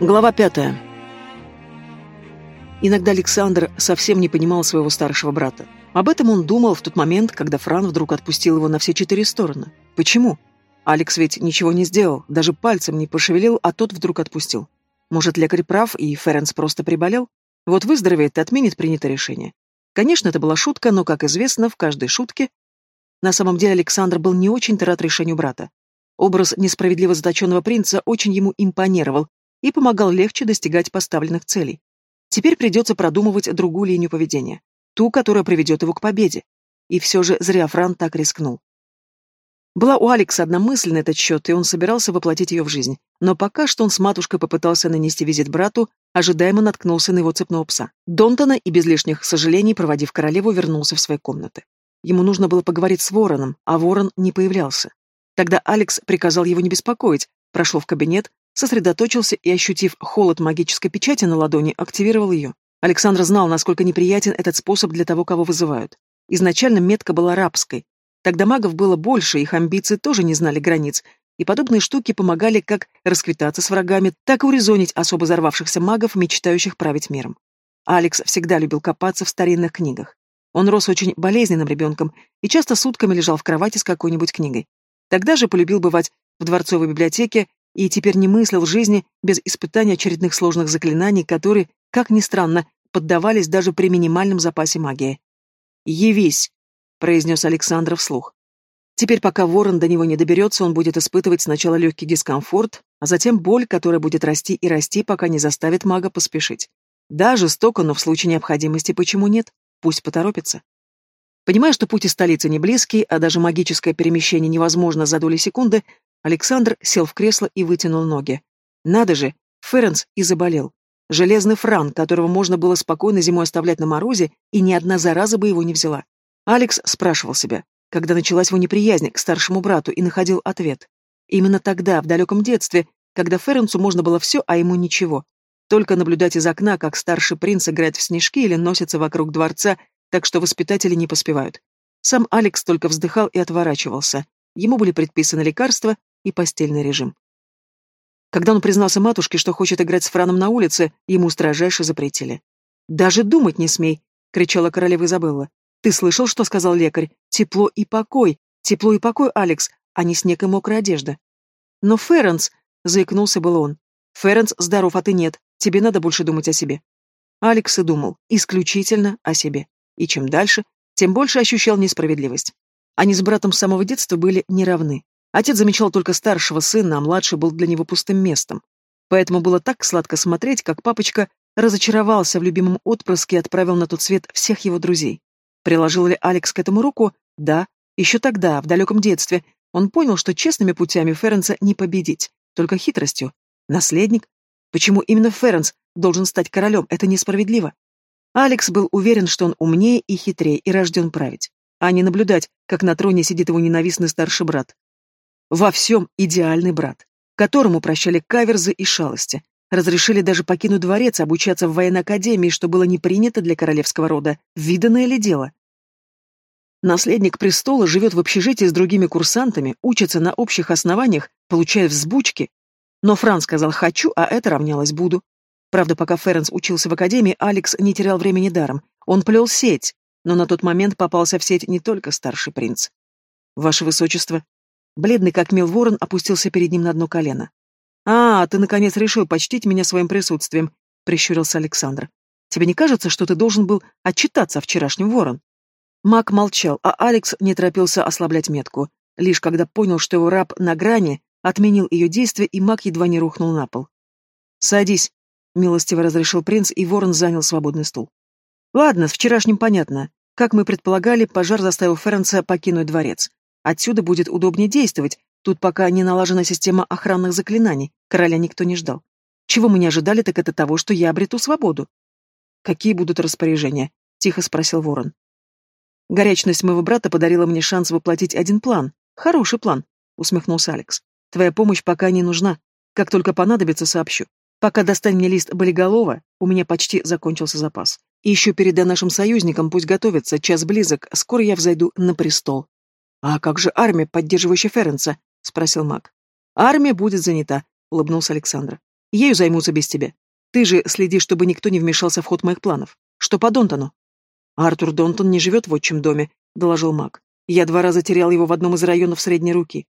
Глава пятая. Иногда Александр совсем не понимал своего старшего брата. Об этом он думал в тот момент, когда Фран вдруг отпустил его на все четыре стороны. Почему? Алекс ведь ничего не сделал, даже пальцем не пошевелил, а тот вдруг отпустил. Может, лекарь прав, и Ференс просто приболел? Вот выздоровеет и отменит принятое решение. Конечно, это была шутка, но, как известно, в каждой шутке... На самом деле Александр был не очень-то рад решению брата. Образ несправедливо заточенного принца очень ему импонировал, и помогал легче достигать поставленных целей. Теперь придется продумывать другую линию поведения, ту, которая приведет его к победе. И все же зря Фран так рискнул. Была у Алекса одна мысль на этот счет, и он собирался воплотить ее в жизнь. Но пока что он с матушкой попытался нанести визит брату, ожидаемо наткнулся на его цепного пса. Донтона и без лишних сожалений, проводив королеву, вернулся в свои комнаты. Ему нужно было поговорить с Вороном, а Ворон не появлялся. Тогда Алекс приказал его не беспокоить, прошел в кабинет, сосредоточился и, ощутив холод магической печати на ладони, активировал ее. Александр знал, насколько неприятен этот способ для того, кого вызывают. Изначально метка была рабской. Тогда магов было больше, их амбиции тоже не знали границ, и подобные штуки помогали как расквитаться с врагами, так и урезонить особо взорвавшихся магов, мечтающих править миром. Алекс всегда любил копаться в старинных книгах. Он рос очень болезненным ребенком и часто сутками лежал в кровати с какой-нибудь книгой. Тогда же полюбил бывать в дворцовой библиотеке и теперь не мыслил жизни без испытания очередных сложных заклинаний, которые, как ни странно, поддавались даже при минимальном запасе магии. «Явись!» — произнес Александр вслух. Теперь, пока ворон до него не доберется, он будет испытывать сначала легкий дискомфорт, а затем боль, которая будет расти и расти, пока не заставит мага поспешить. Да, жестоко, но в случае необходимости почему нет? Пусть поторопится. Понимая, что путь из столицы не близкий, а даже магическое перемещение невозможно за доли секунды, Александр сел в кресло и вытянул ноги. Надо же, Ференс и заболел. Железный фран, которого можно было спокойно зимой оставлять на морозе, и ни одна зараза бы его не взяла. Алекс спрашивал себя, когда началась его неприязнь к старшему брату, и находил ответ. Именно тогда, в далеком детстве, когда Ференсу можно было все, а ему ничего. Только наблюдать из окна, как старший принц играет в снежки или носится вокруг дворца, так что воспитатели не поспевают. Сам Алекс только вздыхал и отворачивался. Ему были предписаны лекарства, и постельный режим. Когда он признался матушке, что хочет играть с Франом на улице, ему строжайше запретили. «Даже думать не смей!» — кричала королева Изабелла. «Ты слышал, что сказал лекарь? Тепло и покой! Тепло и покой, Алекс, а не снег и мокрая одежда!» «Но Ференс!» — заикнулся был он. «Ференс здоров, а ты нет. Тебе надо больше думать о себе». Алекс и думал исключительно о себе. И чем дальше, тем больше ощущал несправедливость. Они с братом с самого детства были неравны. Отец замечал только старшего сына, а младший был для него пустым местом. Поэтому было так сладко смотреть, как папочка разочаровался в любимом отпрыске и отправил на тот свет всех его друзей. Приложил ли Алекс к этому руку? Да. Еще тогда, в далеком детстве, он понял, что честными путями Ференса не победить, только хитростью. Наследник? Почему именно Ференс должен стать королем? Это несправедливо. Алекс был уверен, что он умнее и хитрее и рожден править, а не наблюдать, как на троне сидит его ненавистный старший брат. Во всем идеальный брат, которому прощали каверзы и шалости, разрешили даже покинуть дворец, обучаться в военной академии, что было не принято для королевского рода. Виданное ли дело? Наследник престола живет в общежитии с другими курсантами, учится на общих основаниях, получает взбучки. Но Фран сказал «хочу», а это равнялось «буду». Правда, пока Ференс учился в академии, Алекс не терял времени даром. Он плел сеть, но на тот момент попался в сеть не только старший принц. «Ваше высочество», Бледный как мел ворон опустился перед ним на одно колено. «А, ты наконец решил почтить меня своим присутствием», — прищурился Александр. «Тебе не кажется, что ты должен был отчитаться о вчерашнем ворон?» Мак молчал, а Алекс не торопился ослаблять метку. Лишь когда понял, что его раб на грани, отменил ее действие, и маг едва не рухнул на пол. «Садись», — милостиво разрешил принц, и ворон занял свободный стул. «Ладно, с вчерашним понятно. Как мы предполагали, пожар заставил Ференца покинуть дворец. Отсюда будет удобнее действовать, тут пока не налажена система охранных заклинаний, короля никто не ждал. Чего мы не ожидали, так это того, что я обрету свободу. Какие будут распоряжения? Тихо спросил ворон. Горячность моего брата подарила мне шанс воплотить один план. Хороший план, усмехнулся Алекс. Твоя помощь пока не нужна. Как только понадобится, сообщу. Пока достань мне лист болиголова, у меня почти закончился запас. И еще передай нашим союзникам, пусть готовятся, час близок, скоро я взойду на престол. «А как же армия, поддерживающая Ференца?» — спросил маг. «Армия будет занята», — улыбнулся Александр. Ею займутся без тебя. Ты же следи, чтобы никто не вмешался в ход моих планов. Что по Донтону?» «Артур Донтон не живет в отчим доме», — доложил маг. «Я два раза терял его в одном из районов средней руки.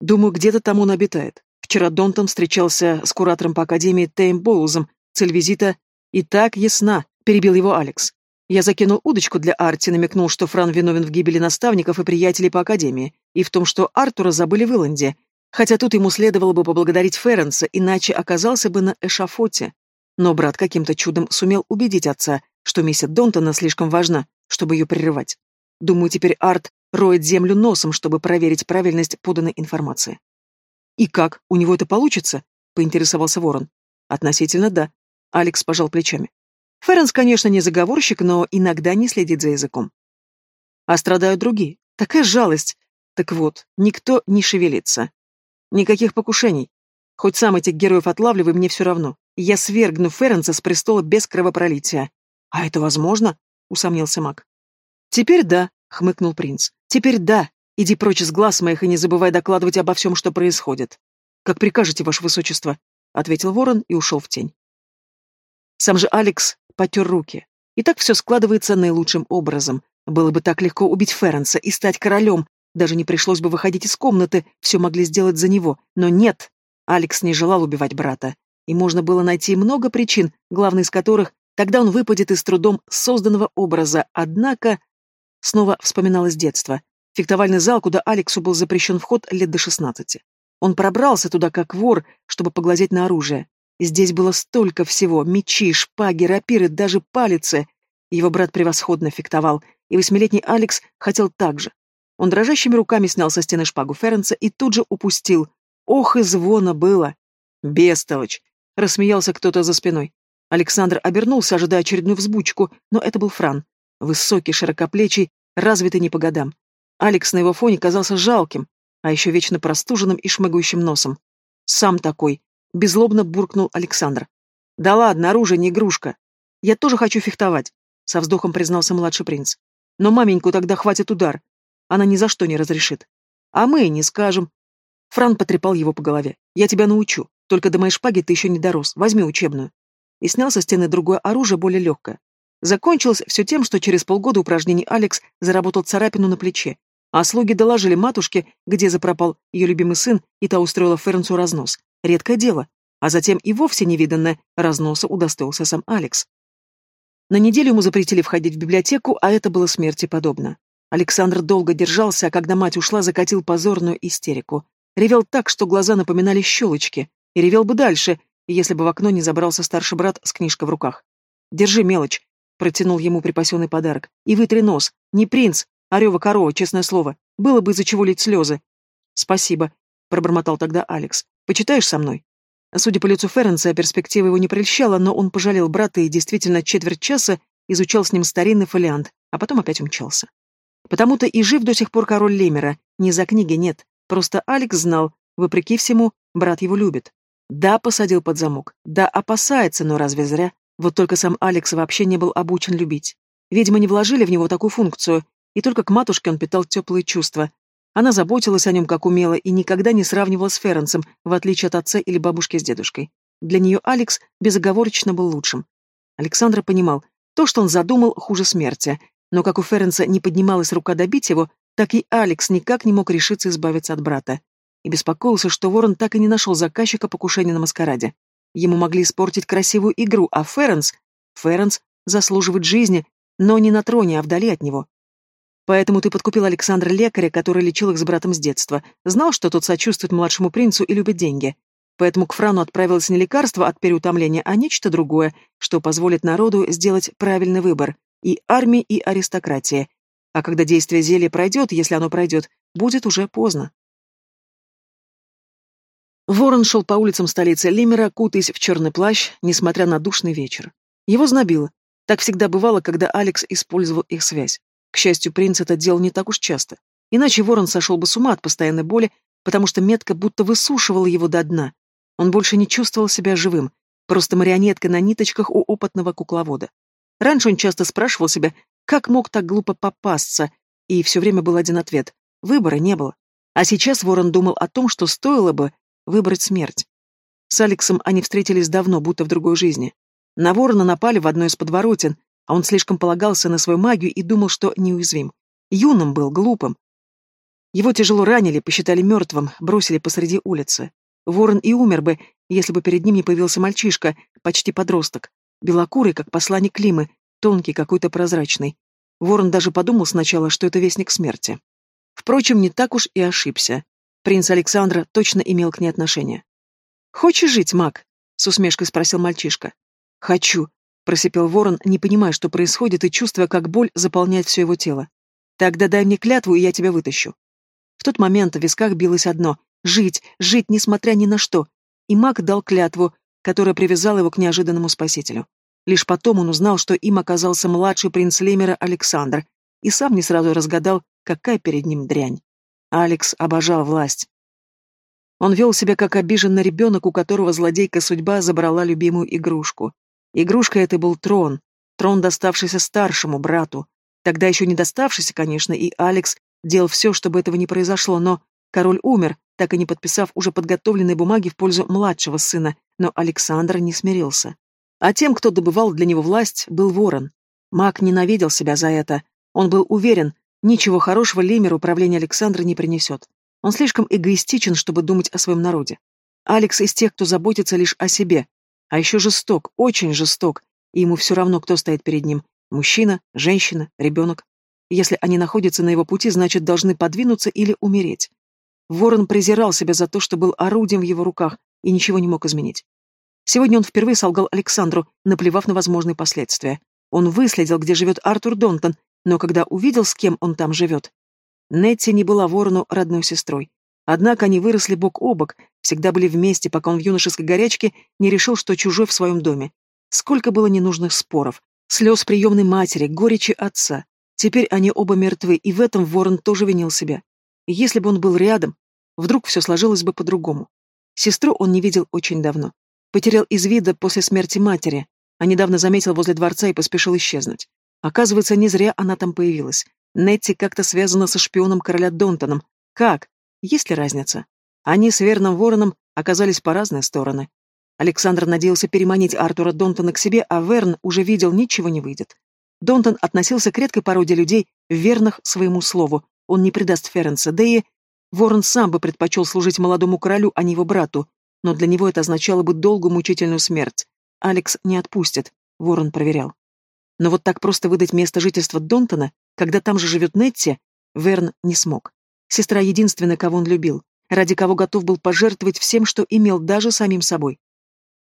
Думаю, где-то там он обитает. Вчера Донтон встречался с куратором по академии Тейм Боузом. Цель визита «И так ясна», — перебил его Алекс. Я закинул удочку для Арти, намекнул, что Фран виновен в гибели наставников и приятелей по академии, и в том, что Артура забыли в Иланде, хотя тут ему следовало бы поблагодарить Ференса, иначе оказался бы на эшафоте. Но брат каким-то чудом сумел убедить отца, что миссия Донтона слишком важна, чтобы ее прерывать. Думаю, теперь Арт роет землю носом, чтобы проверить правильность поданной информации. «И как, у него это получится?» — поинтересовался Ворон. «Относительно да». Алекс пожал плечами. Ференс, конечно, не заговорщик, но иногда не следит за языком. А страдают другие. Такая жалость. Так вот, никто не шевелится. Никаких покушений. Хоть сам этих героев отлавливай, мне все равно. Я свергну Ференса с престола без кровопролития. А это возможно? Усомнился маг. Теперь да, хмыкнул принц. Теперь да. Иди прочь из глаз моих и не забывай докладывать обо всем, что происходит. Как прикажете, ваше высочество, ответил ворон и ушел в тень. Сам же Алекс потер руки. И так все складывается наилучшим образом. Было бы так легко убить Ференса и стать королем. Даже не пришлось бы выходить из комнаты, все могли сделать за него. Но нет, Алекс не желал убивать брата. И можно было найти много причин, главной из которых тогда он выпадет из трудом созданного образа. Однако... Снова вспоминалось детство. Фехтовальный зал, куда Алексу был запрещен вход лет до шестнадцати. Он пробрался туда как вор, чтобы поглазеть на оружие. Здесь было столько всего — мечи, шпаги, рапиры, даже палицы. Его брат превосходно фехтовал, и восьмилетний Алекс хотел так же. Он дрожащими руками снял со стены шпагу Ференца и тут же упустил. Ох, и звона было! «Бестолочь!» — рассмеялся кто-то за спиной. Александр обернулся, ожидая очередную взбучку, но это был Фран. Высокий, широкоплечий, развитый не по годам. Алекс на его фоне казался жалким, а еще вечно простуженным и шмыгающим носом. Сам такой, Безлобно буркнул Александр. «Да ладно, оружие не игрушка. Я тоже хочу фехтовать», — со вздохом признался младший принц. «Но маменьку тогда хватит удар. Она ни за что не разрешит. А мы не скажем». Фран потрепал его по голове. «Я тебя научу. Только до моей шпаги ты еще не дорос. Возьми учебную». И снял со стены другое оружие, более легкое. Закончилось все тем, что через полгода упражнений Алекс заработал царапину на плече, а слуги доложили матушке, где запропал ее любимый сын, и та устроила Фернсу разнос. Редкое дело. А затем и вовсе невиданное разноса удостоился сам Алекс. На неделю ему запретили входить в библиотеку, а это было смерти подобно. Александр долго держался, а когда мать ушла, закатил позорную истерику. Ревел так, что глаза напоминали щелочки. И ревел бы дальше, если бы в окно не забрался старший брат с книжкой в руках. «Держи мелочь», — протянул ему припасенный подарок. «И вытри нос. Не принц, а рева корова, честное слово. Было бы из-за чего лить слезы». «Спасибо», — пробормотал тогда Алекс. Почитаешь со мной?» Судя по лицу Ференса, перспектива его не прельщала, но он пожалел брата и действительно четверть часа изучал с ним старинный фолиант, а потом опять умчался. Потому-то и жив до сих пор король Лемера, не за книги нет, просто Алекс знал, вопреки всему, брат его любит. Да, посадил под замок, да, опасается, но разве зря? Вот только сам Алекс вообще не был обучен любить. Видимо, не вложили в него такую функцию, и только к матушке он питал теплые чувства, она заботилась о нем как умела и никогда не сравнивала с Ференсом, в отличие от отца или бабушки с дедушкой. Для нее Алекс безоговорочно был лучшим. Александр понимал, то, что он задумал, хуже смерти. Но как у Ференса не поднималась рука добить его, так и Алекс никак не мог решиться избавиться от брата. И беспокоился, что Ворон так и не нашел заказчика покушения на маскараде. Ему могли испортить красивую игру, а Ференс... Ференс заслуживает жизни, но не на троне, а вдали от него. Поэтому ты подкупил Александра лекаря, который лечил их с братом с детства. Знал, что тот сочувствует младшему принцу и любит деньги. Поэтому к Франу отправилось не лекарство от переутомления, а нечто другое, что позволит народу сделать правильный выбор. И армии, и аристократии. А когда действие зелья пройдет, если оно пройдет, будет уже поздно. Ворон шел по улицам столицы Лимера, кутаясь в черный плащ, несмотря на душный вечер. Его знобило. Так всегда бывало, когда Алекс использовал их связь. К счастью, принц это делал не так уж часто. Иначе ворон сошел бы с ума от постоянной боли, потому что метка будто высушивала его до дна. Он больше не чувствовал себя живым, просто марионетка на ниточках у опытного кукловода. Раньше он часто спрашивал себя, как мог так глупо попасться, и все время был один ответ — выбора не было. А сейчас ворон думал о том, что стоило бы выбрать смерть. С Алексом они встретились давно, будто в другой жизни. На ворона напали в одной из подворотен, а он слишком полагался на свою магию и думал, что неуязвим. Юным был, глупым. Его тяжело ранили, посчитали мертвым, бросили посреди улицы. Ворон и умер бы, если бы перед ним не появился мальчишка, почти подросток. Белокурый, как посланник Климы, тонкий, какой-то прозрачный. Ворон даже подумал сначала, что это вестник смерти. Впрочем, не так уж и ошибся. Принц Александра точно имел к ней отношение. «Хочешь жить, маг?» — с усмешкой спросил мальчишка. «Хочу», — просипел ворон, не понимая, что происходит, и чувствуя, как боль заполняет все его тело. «Тогда дай мне клятву, и я тебя вытащу». В тот момент в висках билось одно — жить, жить, несмотря ни на что. И маг дал клятву, которая привязала его к неожиданному спасителю. Лишь потом он узнал, что им оказался младший принц Лемера Александр, и сам не сразу разгадал, какая перед ним дрянь. Алекс обожал власть. Он вел себя как обиженный ребенок, у которого злодейка судьба забрала любимую игрушку. Игрушка это был трон, трон, доставшийся старшему брату. Тогда еще не доставшийся, конечно, и Алекс делал все, чтобы этого не произошло, но король умер, так и не подписав уже подготовленные бумаги в пользу младшего сына, но Александр не смирился. А тем, кто добывал для него власть, был ворон. Маг ненавидел себя за это. Он был уверен, ничего хорошего Лемеру управление Александра не принесет. Он слишком эгоистичен, чтобы думать о своем народе. Алекс из тех, кто заботится лишь о себе. А еще жесток, очень жесток, и ему все равно, кто стоит перед ним. Мужчина, женщина, ребенок. Если они находятся на его пути, значит, должны подвинуться или умереть. Ворон презирал себя за то, что был орудием в его руках, и ничего не мог изменить. Сегодня он впервые солгал Александру, наплевав на возможные последствия. Он выследил, где живет Артур Донтон, но когда увидел, с кем он там живет. Нетти не была ворону родной сестрой. Однако они выросли бок о бок, всегда были вместе, пока он в юношеской горячке не решил, что чужой в своем доме. Сколько было ненужных споров, слез приемной матери, горечи отца. Теперь они оба мертвы, и в этом Ворон тоже винил себя. если бы он был рядом, вдруг все сложилось бы по-другому. Сестру он не видел очень давно. Потерял из вида после смерти матери, а недавно заметил возле дворца и поспешил исчезнуть. Оказывается, не зря она там появилась. Нетти как-то связана со шпионом короля Донтоном. Как? Есть ли разница? Они с верным вороном оказались по разные стороны. Александр надеялся переманить Артура Донтона к себе, а Верн уже видел, ничего не выйдет. Донтон относился к редкой породе людей, верных своему слову. Он не предаст Ференса, да и... Ворон сам бы предпочел служить молодому королю, а не его брату, но для него это означало бы долгую мучительную смерть. Алекс не отпустит, Ворон проверял. Но вот так просто выдать место жительства Донтона, когда там же живет Нетти, Верн не смог. Сестра единственная, кого он любил, ради кого готов был пожертвовать всем, что имел, даже самим собой.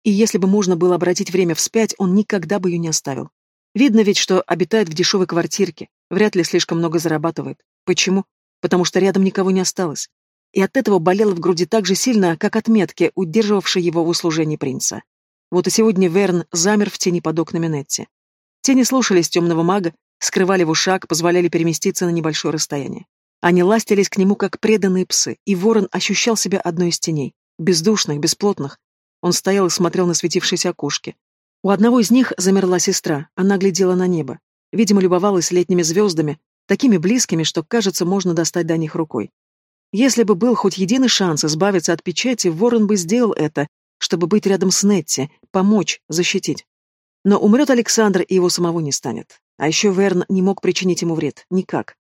И если бы можно было обратить время вспять, он никогда бы ее не оставил. Видно ведь, что обитает в дешевой квартирке, вряд ли слишком много зарабатывает. Почему? Потому что рядом никого не осталось и от этого болело в груди так же сильно, как от метки, удерживавшей его в услужении принца. Вот и сегодня Верн замер в тени под окнами Нетти. Тени слушались темного мага, скрывали его шаг, позволяли переместиться на небольшое расстояние. Они ластились к нему, как преданные псы, и ворон ощущал себя одной из теней, бездушных, бесплотных. Он стоял и смотрел на светившиеся окошки. У одного из них замерла сестра, она глядела на небо. Видимо, любовалась летними звездами, такими близкими, что, кажется, можно достать до них рукой. Если бы был хоть единый шанс избавиться от печати, Ворон бы сделал это, чтобы быть рядом с Нетти, помочь, защитить. Но умрет Александр, и его самого не станет. А еще Верн не мог причинить ему вред. Никак.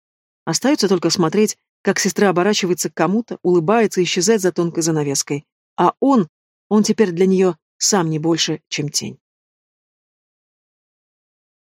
Остается только смотреть, как сестра оборачивается к кому-то, улыбается и исчезает за тонкой занавеской. А он, он теперь для нее сам не больше, чем тень.